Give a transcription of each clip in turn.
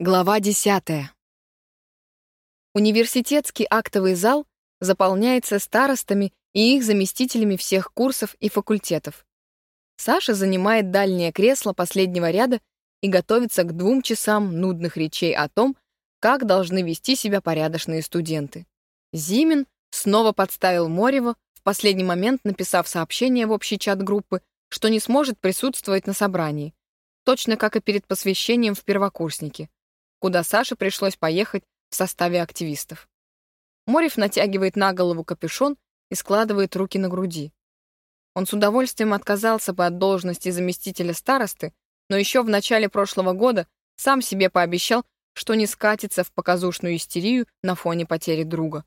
Глава 10. Университетский актовый зал заполняется старостами и их заместителями всех курсов и факультетов. Саша занимает дальнее кресло последнего ряда и готовится к двум часам нудных речей о том, как должны вести себя порядочные студенты. Зимин снова подставил Морева, в последний момент написав сообщение в общий чат группы, что не сможет присутствовать на собрании, точно как и перед посвящением в первокурсники куда Саше пришлось поехать в составе активистов. Морев натягивает на голову капюшон и складывает руки на груди. Он с удовольствием отказался бы от должности заместителя старосты, но еще в начале прошлого года сам себе пообещал, что не скатится в показушную истерию на фоне потери друга.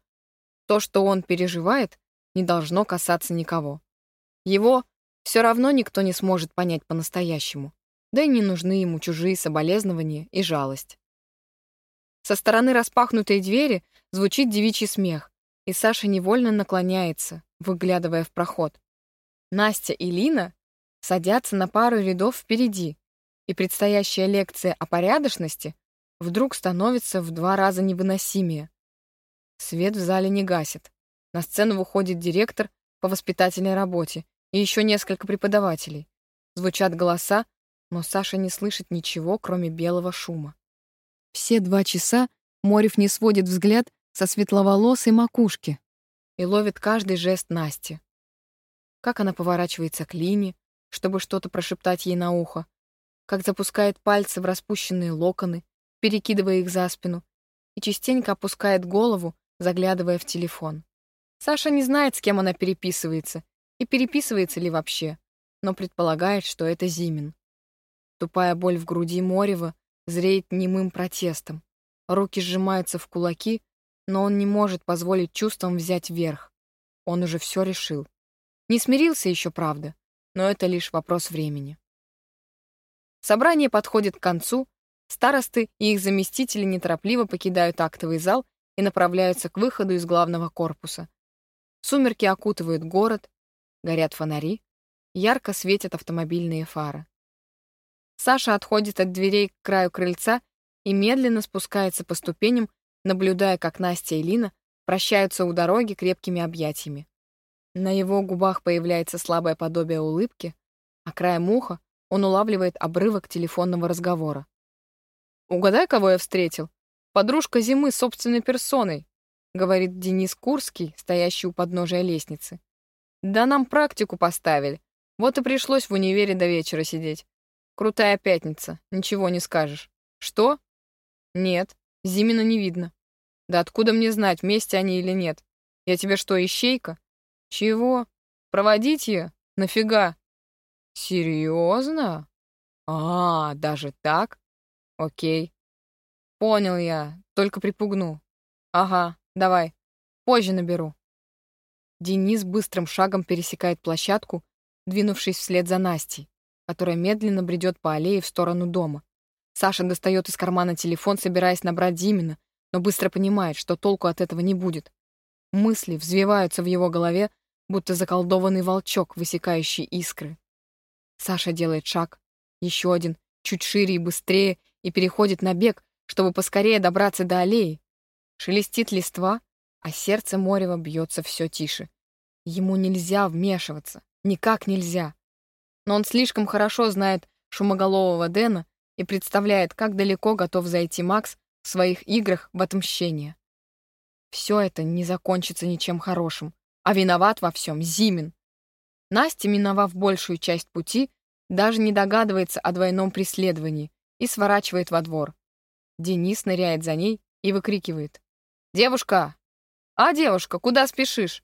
То, что он переживает, не должно касаться никого. Его все равно никто не сможет понять по-настоящему, да и не нужны ему чужие соболезнования и жалость. Со стороны распахнутой двери звучит девичий смех, и Саша невольно наклоняется, выглядывая в проход. Настя и Лина садятся на пару рядов впереди, и предстоящая лекция о порядочности вдруг становится в два раза невыносимее. Свет в зале не гасит. На сцену выходит директор по воспитательной работе и еще несколько преподавателей. Звучат голоса, но Саша не слышит ничего, кроме белого шума. Все два часа Морев не сводит взгляд со светловолосой макушки и ловит каждый жест Насти. Как она поворачивается к Лине, чтобы что-то прошептать ей на ухо, как запускает пальцы в распущенные локоны, перекидывая их за спину, и частенько опускает голову, заглядывая в телефон. Саша не знает, с кем она переписывается, и переписывается ли вообще, но предполагает, что это Зимин. Тупая боль в груди Морева зреет немым протестом. Руки сжимаются в кулаки, но он не может позволить чувствам взять верх. Он уже все решил. Не смирился еще, правда, но это лишь вопрос времени. Собрание подходит к концу, старосты и их заместители неторопливо покидают актовый зал и направляются к выходу из главного корпуса. Сумерки окутывают город, горят фонари, ярко светят автомобильные фары. Саша отходит от дверей к краю крыльца и медленно спускается по ступеням, наблюдая, как Настя и Лина прощаются у дороги крепкими объятиями. На его губах появляется слабое подобие улыбки, а краем уха он улавливает обрывок телефонного разговора. «Угадай, кого я встретил? Подружка зимы собственной персоной», говорит Денис Курский, стоящий у подножия лестницы. «Да нам практику поставили. Вот и пришлось в универе до вечера сидеть. Крутая пятница, ничего не скажешь. Что? Нет, Зимина не видно. Да откуда мне знать, вместе они или нет? Я тебе что, ищейка? Чего? Проводить ее? Нафига? Серьезно? А, даже так? Окей. Понял я, только припугну. Ага, давай. Позже наберу. Денис быстрым шагом пересекает площадку, двинувшись вслед за Настей которая медленно бредет по аллее в сторону дома. Саша достает из кармана телефон, собираясь набрать Димина, но быстро понимает, что толку от этого не будет. Мысли взвиваются в его голове, будто заколдованный волчок, высекающий искры. Саша делает шаг, еще один, чуть шире и быстрее, и переходит на бег, чтобы поскорее добраться до аллеи. Шелестит листва, а сердце Морева бьется все тише. Ему нельзя вмешиваться, никак нельзя но он слишком хорошо знает шумоголового Дэна и представляет, как далеко готов зайти Макс в своих играх в отмщение. Все это не закончится ничем хорошим, а виноват во всем Зимин. Настя, миновав большую часть пути, даже не догадывается о двойном преследовании и сворачивает во двор. Денис ныряет за ней и выкрикивает. «Девушка! А, девушка, куда спешишь?»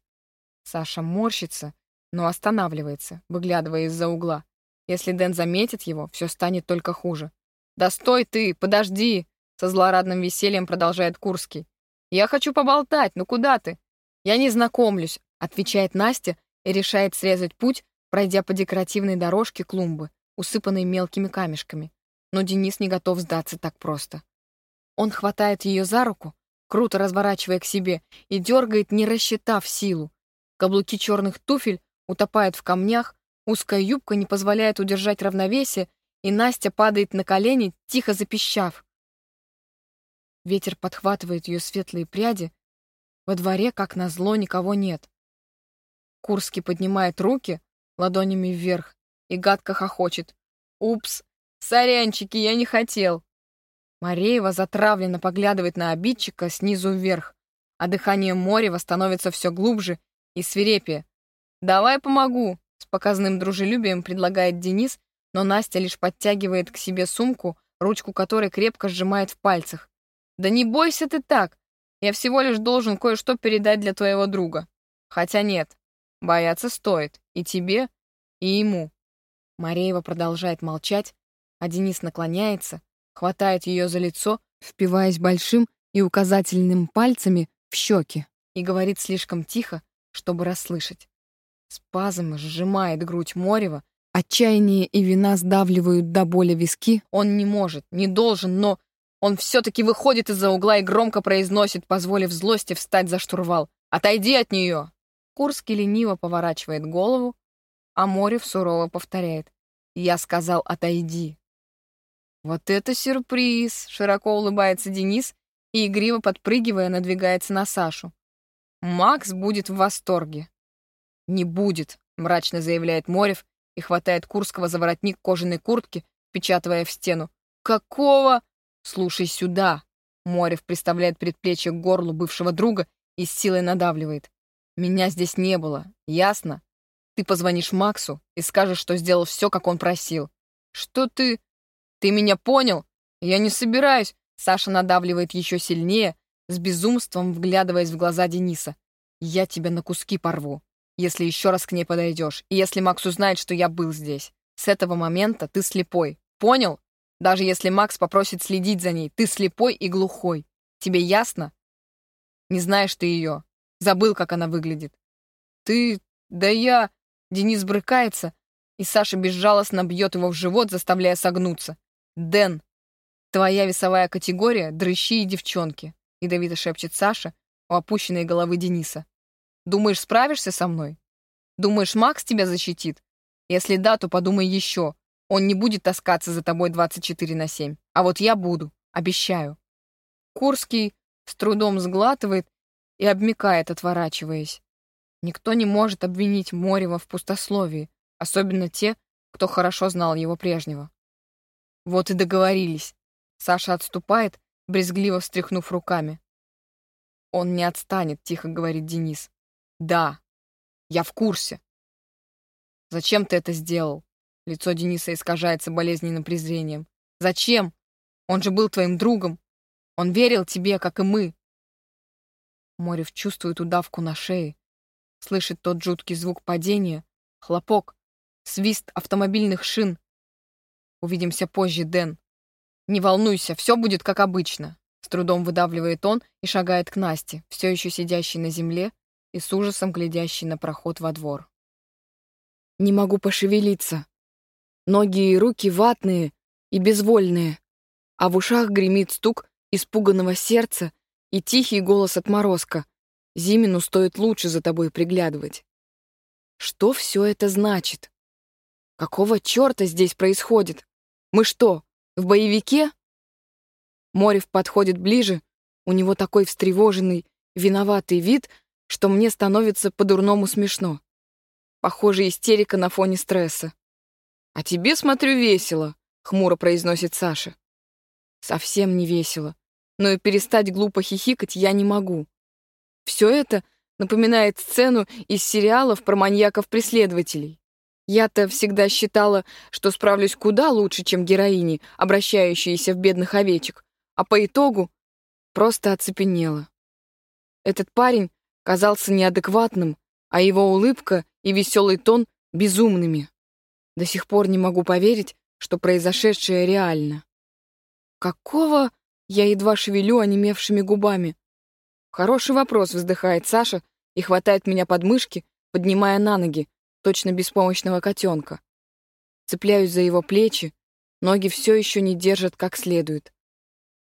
Саша морщится но останавливается, выглядывая из-за угла. Если Дэн заметит его, все станет только хуже. «Да стой ты, подожди!» Со злорадным весельем продолжает Курский. «Я хочу поболтать, ну куда ты?» «Я не знакомлюсь», — отвечает Настя и решает срезать путь, пройдя по декоративной дорожке клумбы, усыпанной мелкими камешками. Но Денис не готов сдаться так просто. Он хватает ее за руку, круто разворачивая к себе, и дергает, не рассчитав силу. Каблуки черных туфель утопает в камнях, узкая юбка не позволяет удержать равновесие, и Настя падает на колени, тихо запищав. Ветер подхватывает ее светлые пряди. Во дворе, как назло, никого нет. Курский поднимает руки ладонями вверх и гадко хохочет. «Упс! Сорянчики, я не хотел!» Мареева затравленно поглядывает на обидчика снизу вверх, а дыхание Морева становится все глубже и свирепее. «Давай помогу!» — с показным дружелюбием предлагает Денис, но Настя лишь подтягивает к себе сумку, ручку которой крепко сжимает в пальцах. «Да не бойся ты так! Я всего лишь должен кое-что передать для твоего друга. Хотя нет, бояться стоит и тебе, и ему». Мареева продолжает молчать, а Денис наклоняется, хватает ее за лицо, впиваясь большим и указательным пальцами в щеки, и говорит слишком тихо, чтобы расслышать. Спазм сжимает грудь Морева, отчаяние и вина сдавливают до боли виски. Он не может, не должен, но он все-таки выходит из-за угла и громко произносит, позволив злости встать за штурвал. «Отойди от нее!» Курский лениво поворачивает голову, а Морев сурово повторяет. «Я сказал, отойди!» «Вот это сюрприз!» — широко улыбается Денис и, игриво подпрыгивая, надвигается на Сашу. «Макс будет в восторге». «Не будет», — мрачно заявляет Морев и хватает Курского за воротник кожаной куртки, печатывая в стену. «Какого?» «Слушай сюда!» Морев приставляет предплечье к горлу бывшего друга и с силой надавливает. «Меня здесь не было, ясно? Ты позвонишь Максу и скажешь, что сделал все, как он просил. Что ты...» Ты меня понял? Я не собираюсь. Саша надавливает еще сильнее, с безумством вглядываясь в глаза Дениса. Я тебя на куски порву, если еще раз к ней подойдешь, и если Макс узнает, что я был здесь. С этого момента ты слепой. Понял? Даже если Макс попросит следить за ней, ты слепой и глухой. Тебе ясно? Не знаешь ты ее. Забыл, как она выглядит. Ты... Да я... Денис брыкается, и Саша безжалостно бьет его в живот, заставляя согнуться. «Дэн, твоя весовая категория — дрыщи и девчонки», — ядовито шепчет Саша у опущенной головы Дениса. «Думаешь, справишься со мной? Думаешь, Макс тебя защитит? Если да, то подумай еще. Он не будет таскаться за тобой 24 на 7. А вот я буду, обещаю». Курский с трудом сглатывает и обмикает, отворачиваясь. Никто не может обвинить Морева в пустословии, особенно те, кто хорошо знал его прежнего. Вот и договорились. Саша отступает, брезгливо встряхнув руками. Он не отстанет, тихо говорит Денис. Да, я в курсе. Зачем ты это сделал? Лицо Дениса искажается болезненным презрением. Зачем? Он же был твоим другом. Он верил тебе, как и мы. Морев чувствует удавку на шее, слышит тот жуткий звук падения, хлопок, свист автомобильных шин, Увидимся позже, Дэн. Не волнуйся, все будет как обычно. С трудом выдавливает он и шагает к Насте, все еще сидящей на земле и с ужасом глядящей на проход во двор. Не могу пошевелиться. Ноги и руки ватные и безвольные, а в ушах гремит стук испуганного сердца и тихий голос отморозка. Зимину стоит лучше за тобой приглядывать. Что все это значит? Какого черта здесь происходит? Мы что, в боевике? Морев подходит ближе, у него такой встревоженный, виноватый вид, что мне становится по-дурному смешно. Похоже, истерика на фоне стресса. «А тебе, смотрю, весело», — хмуро произносит Саша. Совсем не весело, но и перестать глупо хихикать я не могу. Все это напоминает сцену из сериалов про маньяков-преследователей. Я-то всегда считала, что справлюсь куда лучше, чем героини, обращающиеся в бедных овечек, а по итогу просто оцепенела. Этот парень казался неадекватным, а его улыбка и веселый тон — безумными. До сих пор не могу поверить, что произошедшее реально. Какого я едва шевелю онемевшими губами? Хороший вопрос, вздыхает Саша и хватает меня под мышки, поднимая на ноги, точно беспомощного котенка. Цепляюсь за его плечи, ноги все еще не держат как следует.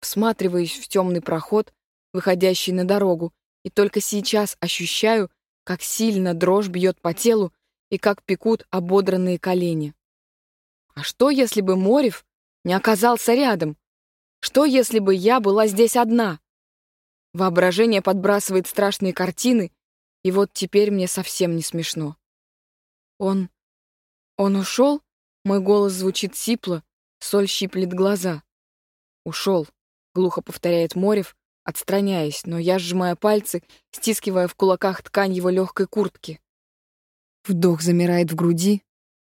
Всматриваюсь в темный проход, выходящий на дорогу, и только сейчас ощущаю, как сильно дрожь бьет по телу и как пекут ободранные колени. А что, если бы Морев не оказался рядом? Что, если бы я была здесь одна? Воображение подбрасывает страшные картины, и вот теперь мне совсем не смешно. Он... он ушел? Мой голос звучит сипло, соль щиплет глаза. Ушел, глухо повторяет Морев, отстраняясь, но я сжимаю пальцы, стискивая в кулаках ткань его легкой куртки. Вдох замирает в груди,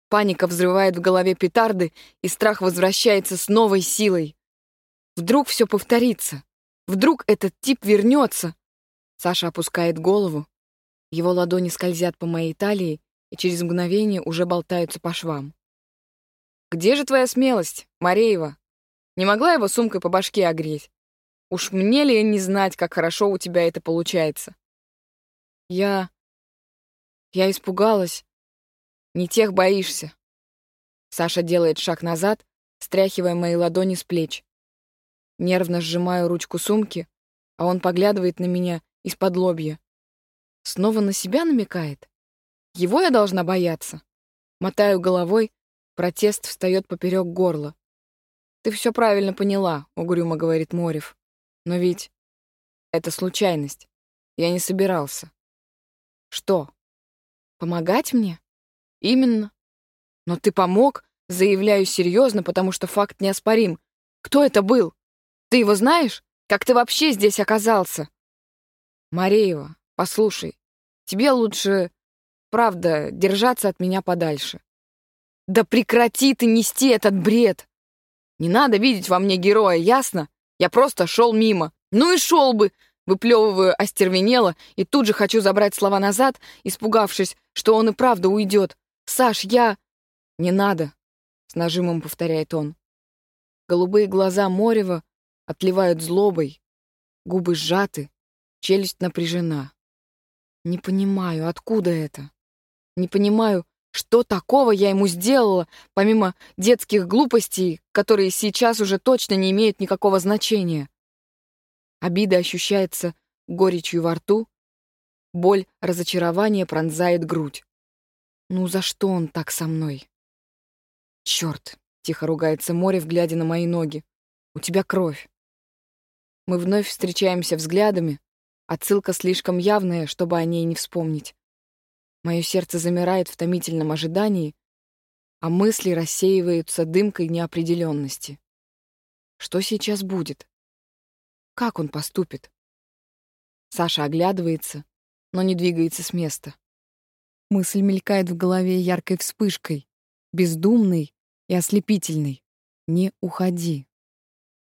паника взрывает в голове петарды, и страх возвращается с новой силой. Вдруг все повторится. Вдруг этот тип вернется. Саша опускает голову. Его ладони скользят по моей талии и через мгновение уже болтаются по швам. «Где же твоя смелость, Мареева? Не могла его сумкой по башке огреть? Уж мне ли не знать, как хорошо у тебя это получается?» «Я... я испугалась. Не тех боишься». Саша делает шаг назад, стряхивая мои ладони с плеч. Нервно сжимаю ручку сумки, а он поглядывает на меня из-под лобья. Снова на себя намекает? Его я должна бояться? Мотаю головой, протест встает поперек горла. «Ты все правильно поняла», — угрюмо говорит Морев. «Но ведь это случайность. Я не собирался». «Что? Помогать мне?» «Именно. Но ты помог, заявляю серьезно, потому что факт неоспорим. Кто это был?» Ты его знаешь? Как ты вообще здесь оказался? Мареева, послушай, тебе лучше, правда, держаться от меня подальше. Да прекрати ты нести этот бред! Не надо видеть во мне героя, ясно? Я просто шел мимо. Ну и шел бы! Выплевываю остервенело и тут же хочу забрать слова назад, испугавшись, что он и правда уйдет. «Саш, я...» «Не надо», — с нажимом повторяет он. Голубые глаза Морева отливают злобой, губы сжаты, челюсть напряжена. Не понимаю, откуда это? Не понимаю, что такого я ему сделала, помимо детских глупостей, которые сейчас уже точно не имеют никакого значения. Обида ощущается горечью во рту, боль разочарования пронзает грудь. Ну за что он так со мной? Черт! тихо ругается море, глядя на мои ноги. У тебя кровь. Мы вновь встречаемся взглядами, отсылка слишком явная, чтобы о ней не вспомнить. Мое сердце замирает в томительном ожидании, а мысли рассеиваются дымкой неопределенности. Что сейчас будет? Как он поступит? Саша оглядывается, но не двигается с места. Мысль мелькает в голове яркой вспышкой, бездумной и ослепительной. Не уходи.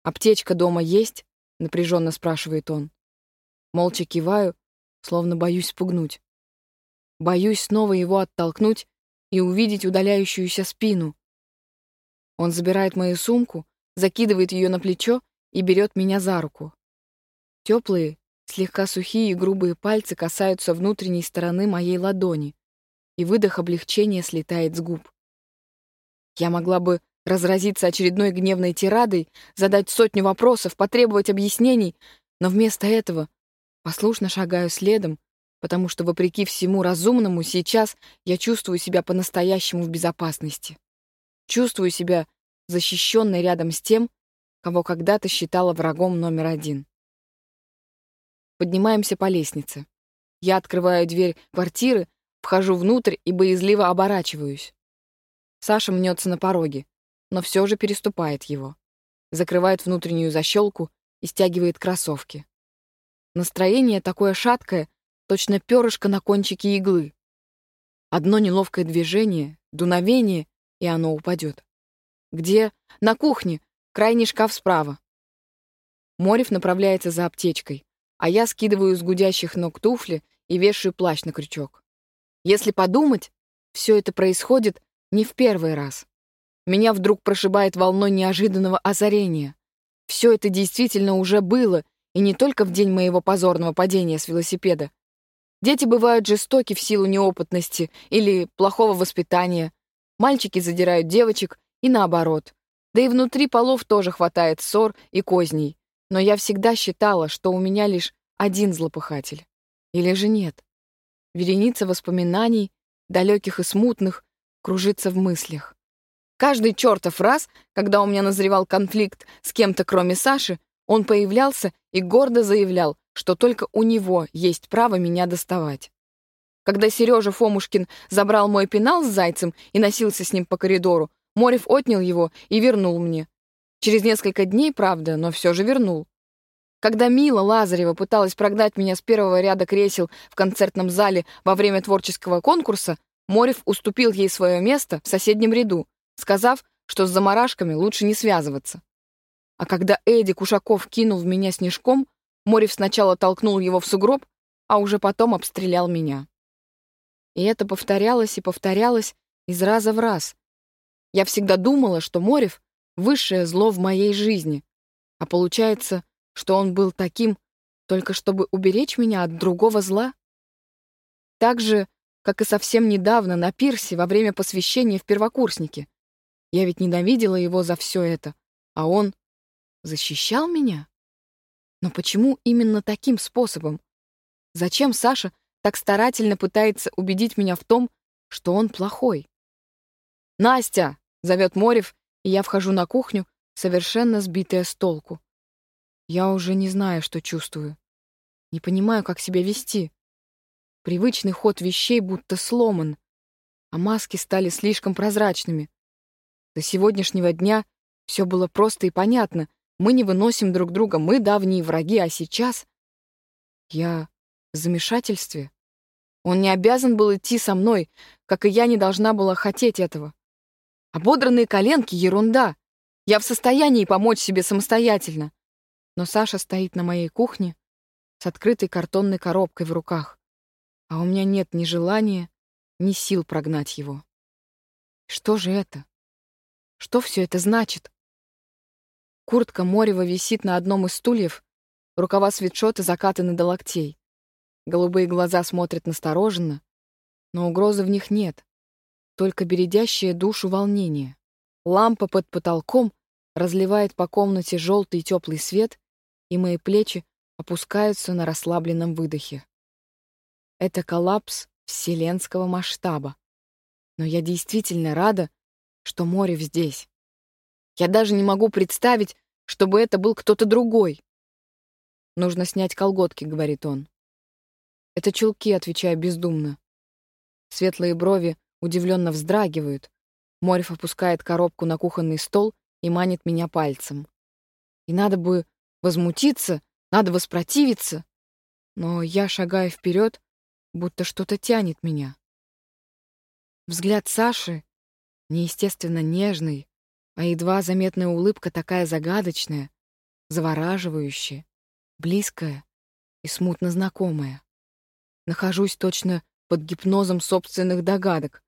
Аптечка дома есть? — напряженно спрашивает он. Молча киваю, словно боюсь спугнуть. Боюсь снова его оттолкнуть и увидеть удаляющуюся спину. Он забирает мою сумку, закидывает ее на плечо и берет меня за руку. Теплые, слегка сухие и грубые пальцы касаются внутренней стороны моей ладони, и выдох облегчения слетает с губ. Я могла бы разразиться очередной гневной тирадой, задать сотню вопросов, потребовать объяснений, но вместо этого послушно шагаю следом, потому что, вопреки всему разумному, сейчас я чувствую себя по-настоящему в безопасности. Чувствую себя защищенной рядом с тем, кого когда-то считала врагом номер один. Поднимаемся по лестнице. Я открываю дверь квартиры, вхожу внутрь и боязливо оборачиваюсь. Саша мнется на пороге но все же переступает его. Закрывает внутреннюю защелку и стягивает кроссовки. Настроение такое шаткое, точно перышко на кончике иглы. Одно неловкое движение, дуновение, и оно упадет. Где? На кухне. Крайний шкаф справа. Морев направляется за аптечкой, а я скидываю с гудящих ног туфли и вешаю плащ на крючок. Если подумать, все это происходит не в первый раз. Меня вдруг прошибает волной неожиданного озарения. Все это действительно уже было, и не только в день моего позорного падения с велосипеда. Дети бывают жестоки в силу неопытности или плохого воспитания. Мальчики задирают девочек и наоборот. Да и внутри полов тоже хватает ссор и козней. Но я всегда считала, что у меня лишь один злопыхатель. Или же нет? Вереница воспоминаний, далеких и смутных, кружится в мыслях. Каждый чертов раз, когда у меня назревал конфликт с кем-то кроме Саши, он появлялся и гордо заявлял, что только у него есть право меня доставать. Когда Сережа Фомушкин забрал мой пенал с зайцем и носился с ним по коридору, Морев отнял его и вернул мне. Через несколько дней, правда, но все же вернул. Когда Мила Лазарева пыталась прогнать меня с первого ряда кресел в концертном зале во время творческого конкурса, Морев уступил ей свое место в соседнем ряду, сказав, что с заморашками лучше не связываться. А когда Эдди Кушаков кинул в меня снежком, Морев сначала толкнул его в сугроб, а уже потом обстрелял меня. И это повторялось и повторялось из раза в раз. Я всегда думала, что Морев — высшее зло в моей жизни, а получается, что он был таким, только чтобы уберечь меня от другого зла. Так же, как и совсем недавно на пирсе во время посвящения в первокурснике. Я ведь ненавидела его за все это, а он защищал меня? Но почему именно таким способом? Зачем Саша так старательно пытается убедить меня в том, что он плохой? «Настя!» — зовет Морев, и я вхожу на кухню, совершенно сбитая с толку. Я уже не знаю, что чувствую. Не понимаю, как себя вести. Привычный ход вещей будто сломан, а маски стали слишком прозрачными. До сегодняшнего дня все было просто и понятно. Мы не выносим друг друга, мы давние враги, а сейчас... Я в замешательстве. Он не обязан был идти со мной, как и я не должна была хотеть этого. Ободранные коленки — ерунда. Я в состоянии помочь себе самостоятельно. Но Саша стоит на моей кухне с открытой картонной коробкой в руках, а у меня нет ни желания, ни сил прогнать его. Что же это? Что все это значит? Куртка Морева висит на одном из стульев, рукава свитшота закатаны до локтей. Голубые глаза смотрят настороженно, но угрозы в них нет, только бередящее душу волнение. Лампа под потолком разливает по комнате желтый теплый свет, и мои плечи опускаются на расслабленном выдохе. Это коллапс вселенского масштаба. Но я действительно рада, что Морев здесь. Я даже не могу представить, чтобы это был кто-то другой. «Нужно снять колготки», — говорит он. «Это чулки», — отвечаю бездумно. Светлые брови удивленно вздрагивают. Морев опускает коробку на кухонный стол и манит меня пальцем. И надо бы возмутиться, надо воспротивиться, но я шагаю вперед, будто что-то тянет меня. Взгляд Саши неестественно нежный, а едва заметная улыбка такая загадочная, завораживающая, близкая и смутно знакомая. Нахожусь точно под гипнозом собственных догадок,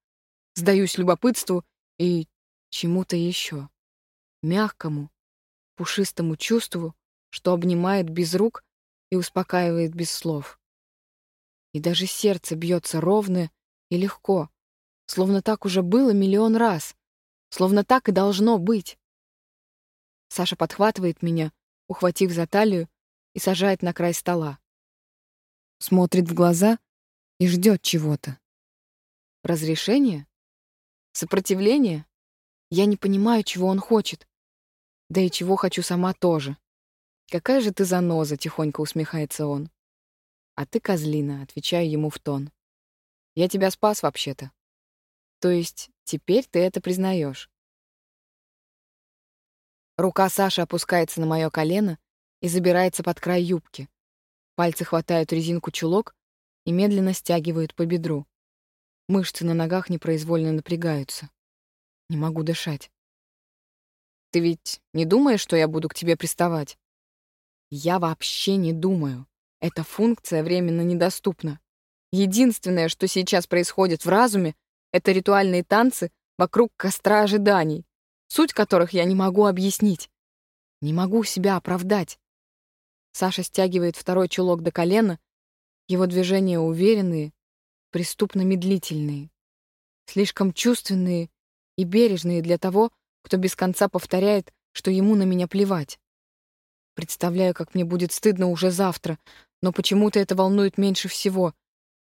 сдаюсь любопытству и чему-то еще, мягкому, пушистому чувству, что обнимает без рук и успокаивает без слов. И даже сердце бьется ровно и легко, Словно так уже было миллион раз. Словно так и должно быть. Саша подхватывает меня, ухватив за талию, и сажает на край стола. Смотрит в глаза и ждет чего-то. Разрешение? Сопротивление? Я не понимаю, чего он хочет. Да и чего хочу сама тоже. «Какая же ты заноза!» — тихонько усмехается он. «А ты козлина», — отвечаю ему в тон. «Я тебя спас вообще-то». То есть теперь ты это признаешь. Рука Саши опускается на мое колено и забирается под край юбки. Пальцы хватают резинку чулок и медленно стягивают по бедру. Мышцы на ногах непроизвольно напрягаются. Не могу дышать. Ты ведь не думаешь, что я буду к тебе приставать? Я вообще не думаю. Эта функция временно недоступна. Единственное, что сейчас происходит в разуме, это ритуальные танцы вокруг костра ожиданий, суть которых я не могу объяснить. Не могу себя оправдать. Саша стягивает второй чулок до колена, его движения уверенные, преступно медлительные, слишком чувственные и бережные для того, кто без конца повторяет, что ему на меня плевать. Представляю, как мне будет стыдно уже завтра, но почему-то это волнует меньше всего.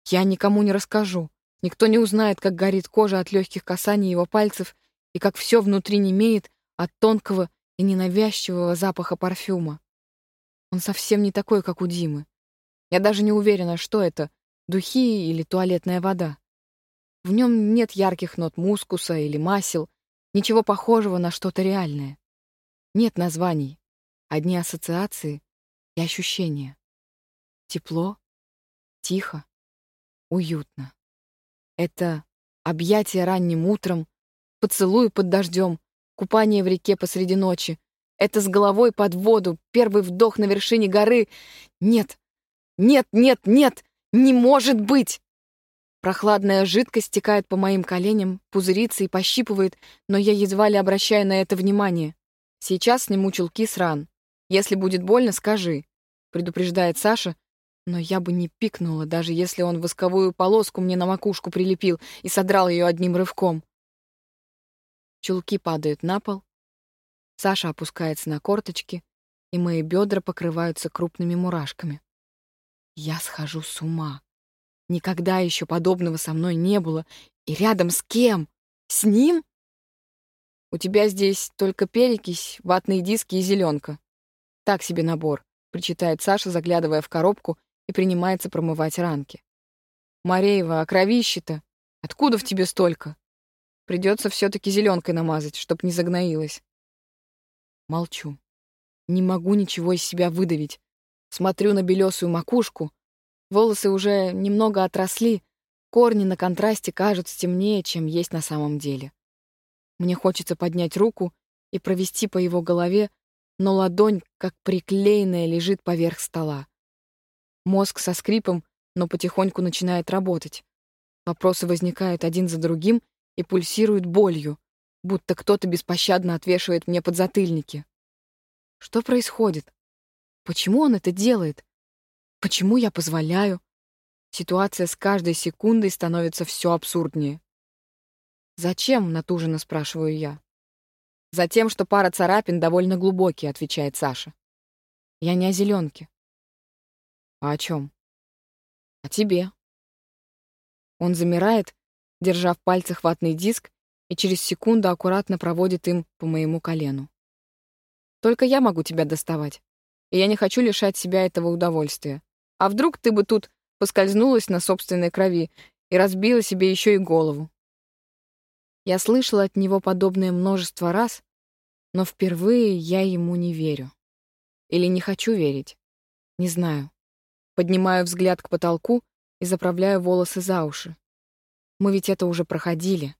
Я никому не расскажу. Никто не узнает, как горит кожа от легких касаний его пальцев и как все внутри немеет от тонкого и ненавязчивого запаха парфюма. Он совсем не такой, как у Димы. Я даже не уверена, что это — духи или туалетная вода. В нем нет ярких нот мускуса или масел, ничего похожего на что-то реальное. Нет названий, одни ассоциации и ощущения. Тепло, тихо, уютно. Это объятие ранним утром, поцелуй под дождем, купание в реке посреди ночи. Это с головой под воду, первый вдох на вершине горы. Нет, нет, нет, нет, не может быть! Прохладная жидкость стекает по моим коленям, пузырится и пощипывает, но я едва ли обращаю на это внимание. Сейчас сниму чулки с ран. Если будет больно, скажи, предупреждает Саша, но я бы не пикнула, даже если он восковую полоску мне на макушку прилепил и содрал ее одним рывком. Чулки падают на пол. Саша опускается на корточки, и мои бедра покрываются крупными мурашками. Я схожу с ума. Никогда еще подобного со мной не было. И рядом с кем? С ним? У тебя здесь только перекись, ватные диски и зеленка. Так себе набор, причитает Саша, заглядывая в коробку и принимается промывать ранки. «Мареева, а кровище-то? Откуда в тебе столько? Придется все-таки зеленкой намазать, чтоб не загноилась». Молчу. Не могу ничего из себя выдавить. Смотрю на белесую макушку. Волосы уже немного отросли, корни на контрасте кажутся темнее, чем есть на самом деле. Мне хочется поднять руку и провести по его голове, но ладонь, как приклеенная, лежит поверх стола. Мозг со скрипом, но потихоньку начинает работать. Вопросы возникают один за другим и пульсируют болью, будто кто-то беспощадно отвешивает мне подзатыльники. Что происходит? Почему он это делает? Почему я позволяю? Ситуация с каждой секундой становится все абсурднее. «Зачем?» — натуженно спрашиваю я. «Затем, что пара царапин довольно глубокие», — отвечает Саша. «Я не о зеленке. «А о чем?» «О тебе». Он замирает, держа в пальцах ватный диск, и через секунду аккуратно проводит им по моему колену. «Только я могу тебя доставать, и я не хочу лишать себя этого удовольствия. А вдруг ты бы тут поскользнулась на собственной крови и разбила себе еще и голову?» Я слышала от него подобное множество раз, но впервые я ему не верю. Или не хочу верить. Не знаю. Поднимаю взгляд к потолку и заправляю волосы за уши. Мы ведь это уже проходили.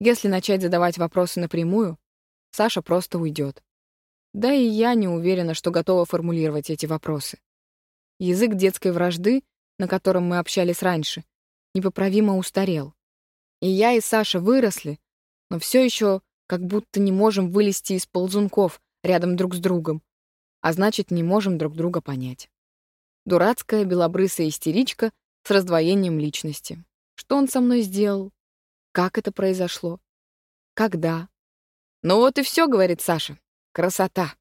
Если начать задавать вопросы напрямую, Саша просто уйдет. Да и я не уверена, что готова формулировать эти вопросы. Язык детской вражды, на котором мы общались раньше, непоправимо устарел. И я, и Саша выросли, но все еще как будто не можем вылезти из ползунков рядом друг с другом, а значит, не можем друг друга понять. Дурацкая белобрысая истеричка с раздвоением личности. Что он со мной сделал? Как это произошло? Когда? Ну вот и все, говорит Саша. Красота.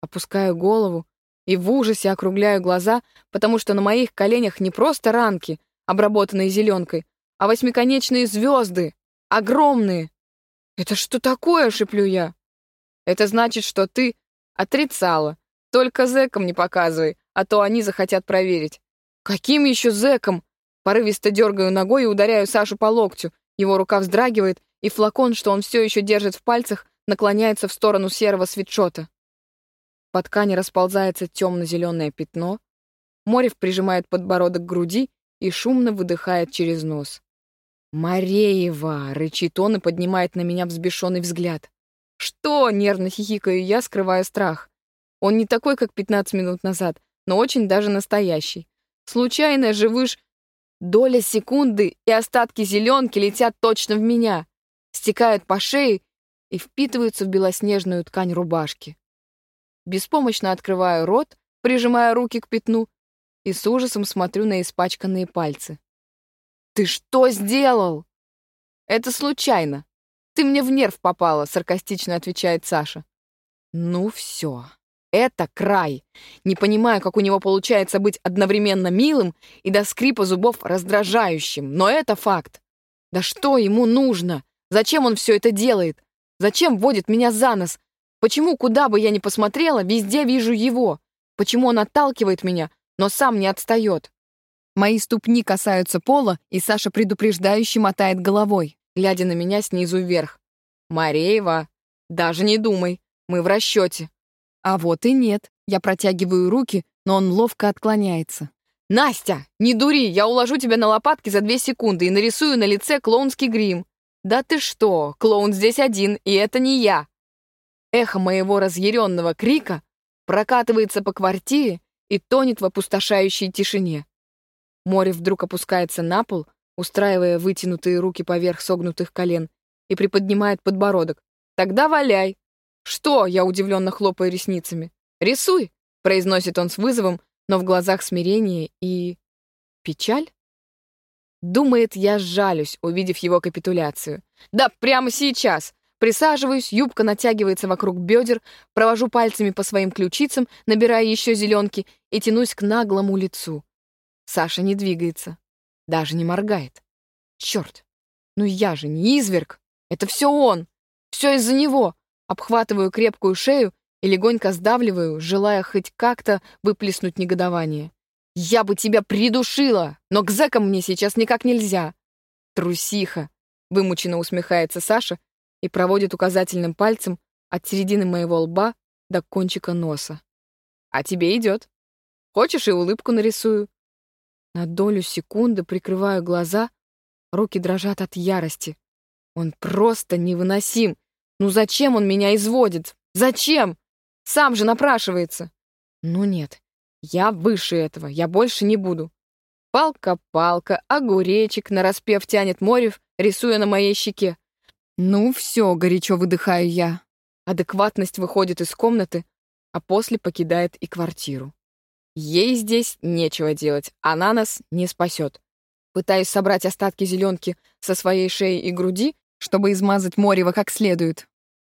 Опускаю голову и в ужасе округляю глаза, потому что на моих коленях не просто ранки, обработанные зеленкой, а восьмиконечные звезды, огромные. Это что такое, шеплю я? Это значит, что ты отрицала. Только зэкам не показывай, а то они захотят проверить. Каким еще зэком? Порывисто дергаю ногой и ударяю Сашу по локтю. Его рука вздрагивает, и флакон, что он все еще держит в пальцах, наклоняется в сторону серого свитшота. По ткани расползается темно-зеленое пятно. Морев прижимает подбородок к груди и шумно выдыхает через нос. «Мареева!» — рычит он и поднимает на меня взбешенный взгляд. «Что?» — нервно хихикаю я, скрывая страх. Он не такой, как 15 минут назад, но очень даже настоящий. Случайно живыш доля секунды, и остатки зеленки летят точно в меня, стекают по шее и впитываются в белоснежную ткань рубашки. Беспомощно открываю рот, прижимая руки к пятну, и с ужасом смотрю на испачканные пальцы. «Ты что сделал?» «Это случайно. Ты мне в нерв попала», — саркастично отвечает Саша. «Ну все, это край. Не понимаю, как у него получается быть одновременно милым и до скрипа зубов раздражающим, но это факт. Да что ему нужно? Зачем он все это делает? Зачем водит меня за нос? Почему, куда бы я ни посмотрела, везде вижу его? Почему он отталкивает меня, но сам не отстает? Мои ступни касаются пола, и Саша предупреждающе мотает головой, глядя на меня снизу вверх. «Мареева, даже не думай, мы в расчете». А вот и нет. Я протягиваю руки, но он ловко отклоняется. «Настя, не дури, я уложу тебя на лопатки за две секунды и нарисую на лице клоунский грим. Да ты что, клоун здесь один, и это не я!» Эхо моего разъяренного крика прокатывается по квартире и тонет в опустошающей тишине. Море вдруг опускается на пол, устраивая вытянутые руки поверх согнутых колен, и приподнимает подбородок. «Тогда валяй!» «Что?» — я удивленно хлопаю ресницами. «Рисуй!» — произносит он с вызовом, но в глазах смирение и... печаль? Думает, я сжалюсь, увидев его капитуляцию. Да, прямо сейчас. Присаживаюсь, юбка натягивается вокруг бедер, провожу пальцами по своим ключицам, набирая еще зеленки и тянусь к наглому лицу. Саша не двигается, даже не моргает. Черт, ну я же не изверг. Это все он. Все из-за него. Обхватываю крепкую шею и легонько сдавливаю, желая хоть как-то выплеснуть негодование. «Я бы тебя придушила, но к зэкам мне сейчас никак нельзя!» «Трусиха!» — вымученно усмехается Саша и проводит указательным пальцем от середины моего лба до кончика носа. «А тебе идет. Хочешь, и улыбку нарисую?» На долю секунды прикрываю глаза, руки дрожат от ярости. Он просто невыносим. Ну зачем он меня изводит? Зачем? Сам же напрашивается. Ну нет, я выше этого, я больше не буду. Палка-палка, огуречек нараспев тянет Морев, рисуя на моей щеке. Ну все, горячо выдыхаю я. Адекватность выходит из комнаты, а после покидает и квартиру. Ей здесь нечего делать, она нас не спасет. Пытаюсь собрать остатки зеленки со своей шеи и груди, чтобы измазать Морева как следует.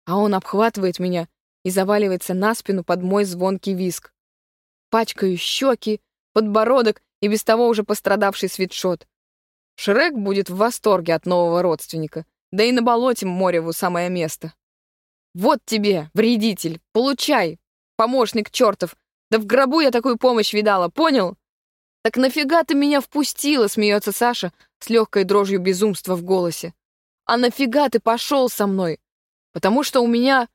А он обхватывает меня и заваливается на спину под мой звонкий виск. Пачкаю щеки, подбородок и без того уже пострадавший свитшот. Шрек будет в восторге от нового родственника, да и на болоте Мореву самое место. Вот тебе, вредитель, получай, помощник чертов, да в гробу я такую помощь видала, понял? Так нафига ты меня впустила, смеется Саша с легкой дрожью безумства в голосе. А нафига ты пошел со мной? Потому что у меня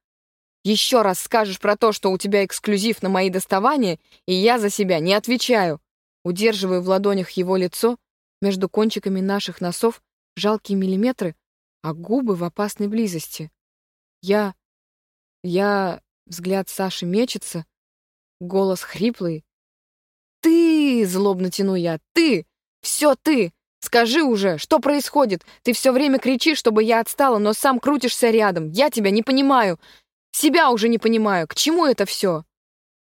еще раз скажешь про то, что у тебя эксклюзив на мои доставания, и я за себя не отвечаю. Удерживаю в ладонях его лицо, между кончиками наших носов жалкие миллиметры, а губы в опасной близости. Я... я... Взгляд Саши мечется, голос хриплый. «Ты!» — злобно тяну я. «Ты! Все ты! Скажи уже, что происходит? Ты все время кричишь, чтобы я отстала, но сам крутишься рядом. Я тебя не понимаю. Себя уже не понимаю, к чему это все?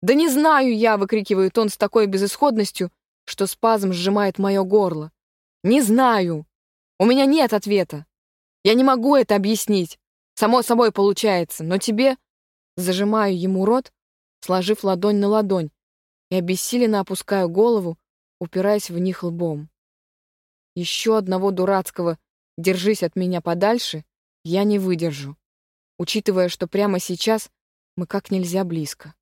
Да не знаю я, выкрикивает он с такой безысходностью, что спазм сжимает мое горло. Не знаю. У меня нет ответа. Я не могу это объяснить. Само собой получается, но тебе... Зажимаю ему рот, сложив ладонь на ладонь, и обессиленно опускаю голову, упираясь в них лбом. Еще одного дурацкого «держись от меня подальше» я не выдержу учитывая, что прямо сейчас мы как нельзя близко.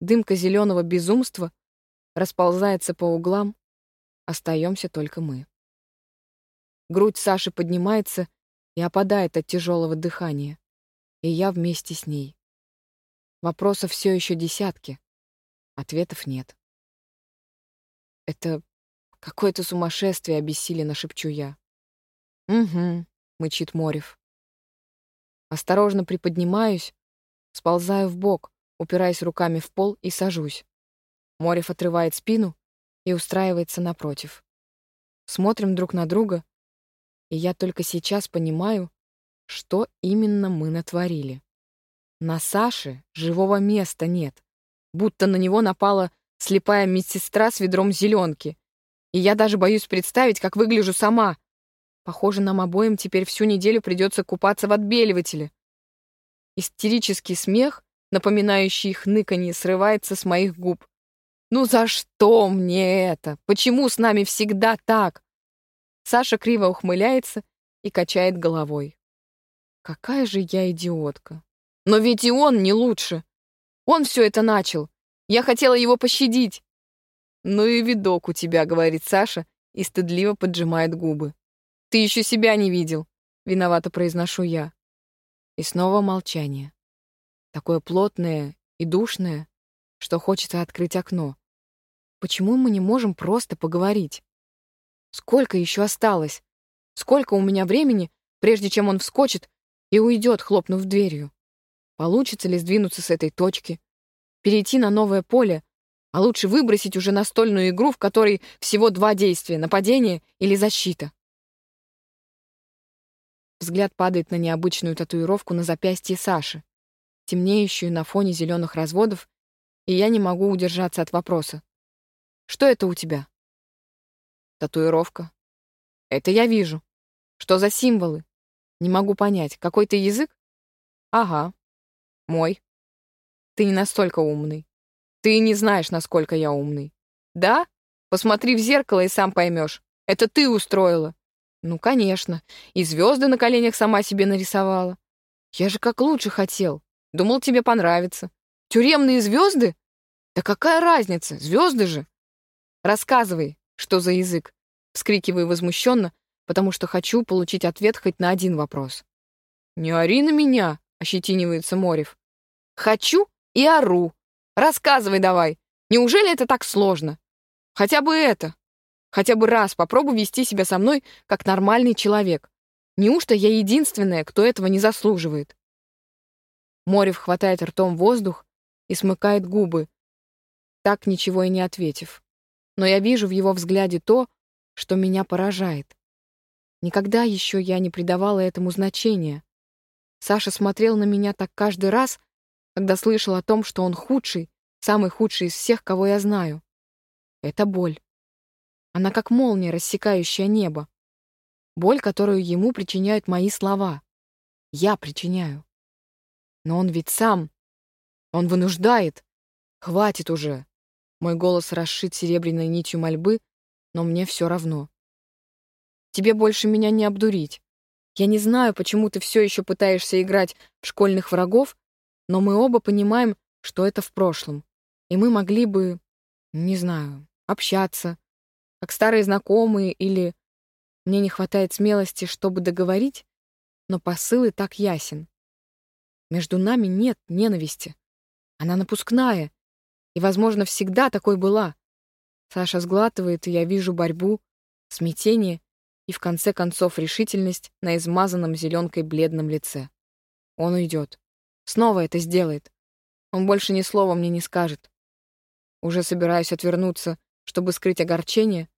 Дымка зеленого безумства расползается по углам, остаемся только мы. Грудь Саши поднимается и опадает от тяжелого дыхания, и я вместе с ней. Вопросов все еще десятки, ответов нет. Это какое-то сумасшествие, обессиленно шепчу я. «Угу», — мычит Морев. Осторожно приподнимаюсь, сползаю в бок, упираясь руками в пол и сажусь. Морев отрывает спину и устраивается напротив. Смотрим друг на друга, и я только сейчас понимаю, что именно мы натворили. На Саше живого места нет, будто на него напала слепая медсестра с ведром зеленки. И я даже боюсь представить, как выгляжу сама, Похоже, нам обоим теперь всю неделю придется купаться в отбеливателе. Истерический смех, напоминающий хныканье, срывается с моих губ. «Ну за что мне это? Почему с нами всегда так?» Саша криво ухмыляется и качает головой. Какая же я идиотка. Но ведь и он не лучше. Он все это начал. Я хотела его пощадить. Ну и видок у тебя, говорит Саша и стыдливо поджимает губы. Ты еще себя не видел. Виновато произношу я. И снова молчание. Такое плотное и душное, что хочется открыть окно. Почему мы не можем просто поговорить? Сколько еще осталось? Сколько у меня времени, прежде чем он вскочит и уйдет, хлопнув дверью? Получится ли сдвинуться с этой точки? Перейти на новое поле? А лучше выбросить уже настольную игру, в которой всего два действия — нападение или защита. Взгляд падает на необычную татуировку на запястье Саши, темнеющую на фоне зеленых разводов, и я не могу удержаться от вопроса. «Что это у тебя?» «Татуировка», это я вижу. Что за символы? Не могу понять. Какой ты язык? Ага. Мой. Ты не настолько умный. Ты не знаешь, насколько я умный. Да? Посмотри в зеркало и сам поймешь. Это ты устроила. Ну, конечно. И звезды на коленях сама себе нарисовала. Я же как лучше хотел. Думал, тебе понравится. Тюремные звезды? Да какая разница? Звезды же. Рассказывай, что за язык. Вскрикиваю возмущенно, потому что хочу получить ответ хоть на один вопрос. «Не ори на меня!» — ощетинивается Морев. «Хочу и ору. Рассказывай давай. Неужели это так сложно? Хотя бы это. Хотя бы раз попробуй вести себя со мной как нормальный человек. Неужто я единственная, кто этого не заслуживает?» Морев хватает ртом воздух и смыкает губы, так ничего и не ответив. Но я вижу в его взгляде то, что меня поражает. Никогда еще я не придавала этому значения. Саша смотрел на меня так каждый раз, когда слышал о том, что он худший, самый худший из всех, кого я знаю. Это боль. Она как молния, рассекающая небо. Боль, которую ему причиняют мои слова. Я причиняю. Но он ведь сам. Он вынуждает. Хватит уже. Мой голос расшит серебряной нитью мольбы, но мне все равно. Тебе больше меня не обдурить. Я не знаю, почему ты все еще пытаешься играть в школьных врагов, но мы оба понимаем, что это в прошлом. И мы могли бы, не знаю, общаться, как старые знакомые или... Мне не хватает смелости, чтобы договорить, но посыл и так ясен. Между нами нет ненависти. Она напускная, и, возможно, всегда такой была. Саша сглатывает, и я вижу борьбу, смятение и, в конце концов, решительность на измазанном зеленкой бледном лице. Он уйдет. Снова это сделает. Он больше ни слова мне не скажет. Уже собираюсь отвернуться, чтобы скрыть огорчение,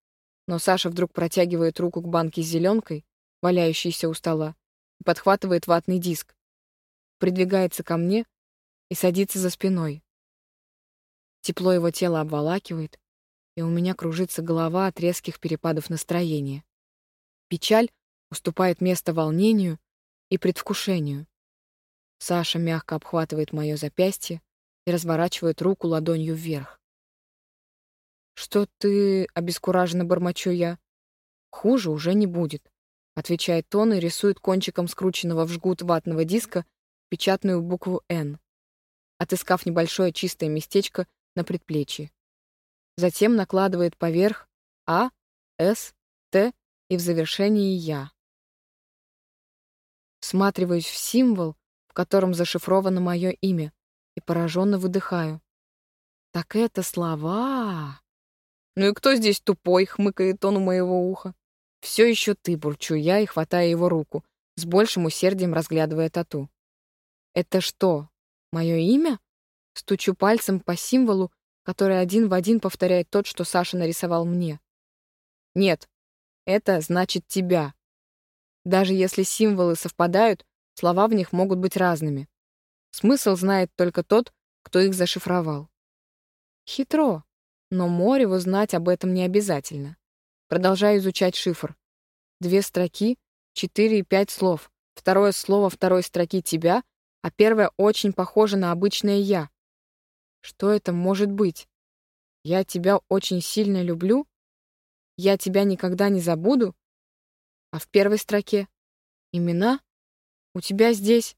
но Саша вдруг протягивает руку к банке с зеленкой, валяющейся у стола, и подхватывает ватный диск, придвигается ко мне и садится за спиной. Тепло его тела обволакивает, и у меня кружится голова от резких перепадов настроения. Печаль уступает место волнению и предвкушению. Саша мягко обхватывает мое запястье и разворачивает руку ладонью вверх. «Что ты...» — обескураженно бормочу я. «Хуже уже не будет», — отвечает он и рисует кончиком скрученного в жгут ватного диска печатную букву «Н», отыскав небольшое чистое местечко на предплечье. Затем накладывает поверх А, С, Т и в завершении Я. Всматриваюсь в символ, в котором зашифровано мое имя, и пораженно выдыхаю. Так это слова. Ну и кто здесь тупой, хмыкает он у моего уха. Все еще ты, бурчу я и хватаю его руку, с большим усердием разглядывая тату. Это что, мое имя? Стучу пальцем по символу который один в один повторяет тот, что Саша нарисовал мне. Нет, это значит тебя. Даже если символы совпадают, слова в них могут быть разными. Смысл знает только тот, кто их зашифровал. Хитро, но Мореву знать об этом не обязательно. Продолжаю изучать шифр. Две строки, четыре и пять слов. Второе слово второй строки «тебя», а первое очень похоже на обычное «я». Что это может быть? Я тебя очень сильно люблю? Я тебя никогда не забуду? А в первой строке имена? У тебя здесь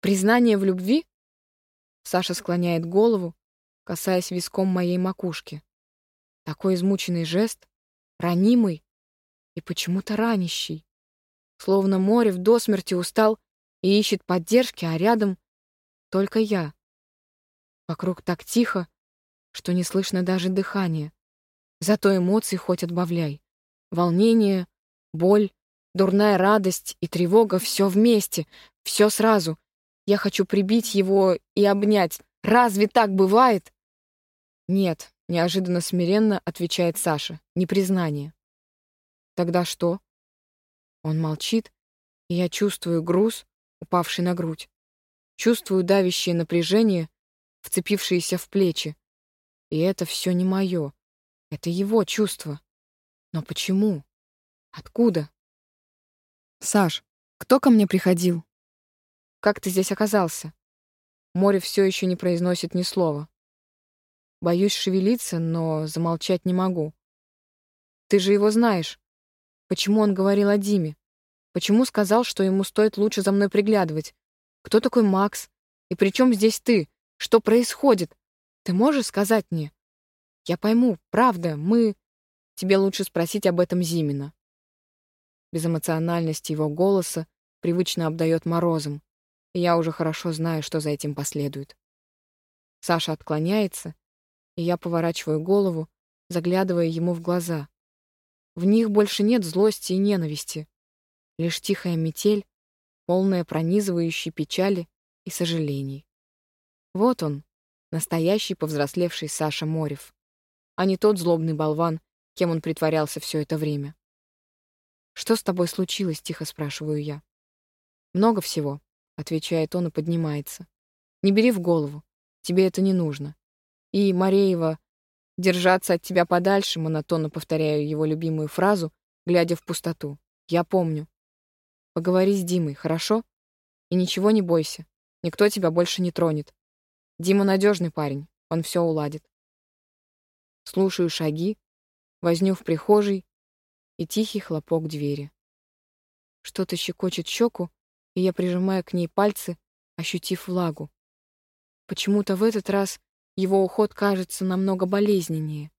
признание в любви? Саша склоняет голову, касаясь виском моей макушки. Такой измученный жест, ранимый и почему-то ранящий. Словно море в до смерти устал и ищет поддержки, а рядом только я. Вокруг так тихо, что не слышно даже дыхания. Зато эмоций хоть отбавляй. Волнение, боль, дурная радость и тревога — все вместе, все сразу. Я хочу прибить его и обнять. Разве так бывает? Нет, неожиданно смиренно отвечает Саша. Не признание. Тогда что? Он молчит, и я чувствую груз, упавший на грудь. Чувствую давящее напряжение, вцепившееся в плечи. И это все не мое. Это его чувство. Но почему? Откуда? Саш, кто ко мне приходил? Как ты здесь оказался? Море все еще не произносит ни слова. Боюсь шевелиться, но замолчать не могу. Ты же его знаешь. Почему он говорил о Диме? Почему сказал, что ему стоит лучше за мной приглядывать? Кто такой Макс? И при чем здесь ты? Что происходит? Ты можешь сказать мне? Я пойму, правда, мы... Тебе лучше спросить об этом Зимина. Безэмоциональность его голоса привычно обдает морозом и я уже хорошо знаю, что за этим последует. Саша отклоняется, и я поворачиваю голову, заглядывая ему в глаза. В них больше нет злости и ненависти, лишь тихая метель, полная пронизывающей печали и сожалений. Вот он, настоящий повзрослевший Саша Морев, а не тот злобный болван, кем он притворялся все это время. «Что с тобой случилось?» — тихо спрашиваю я. «Много всего», — отвечает он и поднимается. «Не бери в голову. Тебе это не нужно. И, Мареева, держаться от тебя подальше, монотонно повторяю его любимую фразу, глядя в пустоту. Я помню. Поговори с Димой, хорошо? И ничего не бойся. Никто тебя больше не тронет. Дима надежный парень, он все уладит. Слушаю шаги, возню в прихожей и тихий хлопок двери. Что-то щекочет щеку, и я прижимаю к ней пальцы, ощутив влагу. Почему-то в этот раз его уход кажется намного болезненнее.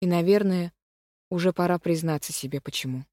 И, наверное, уже пора признаться себе, почему.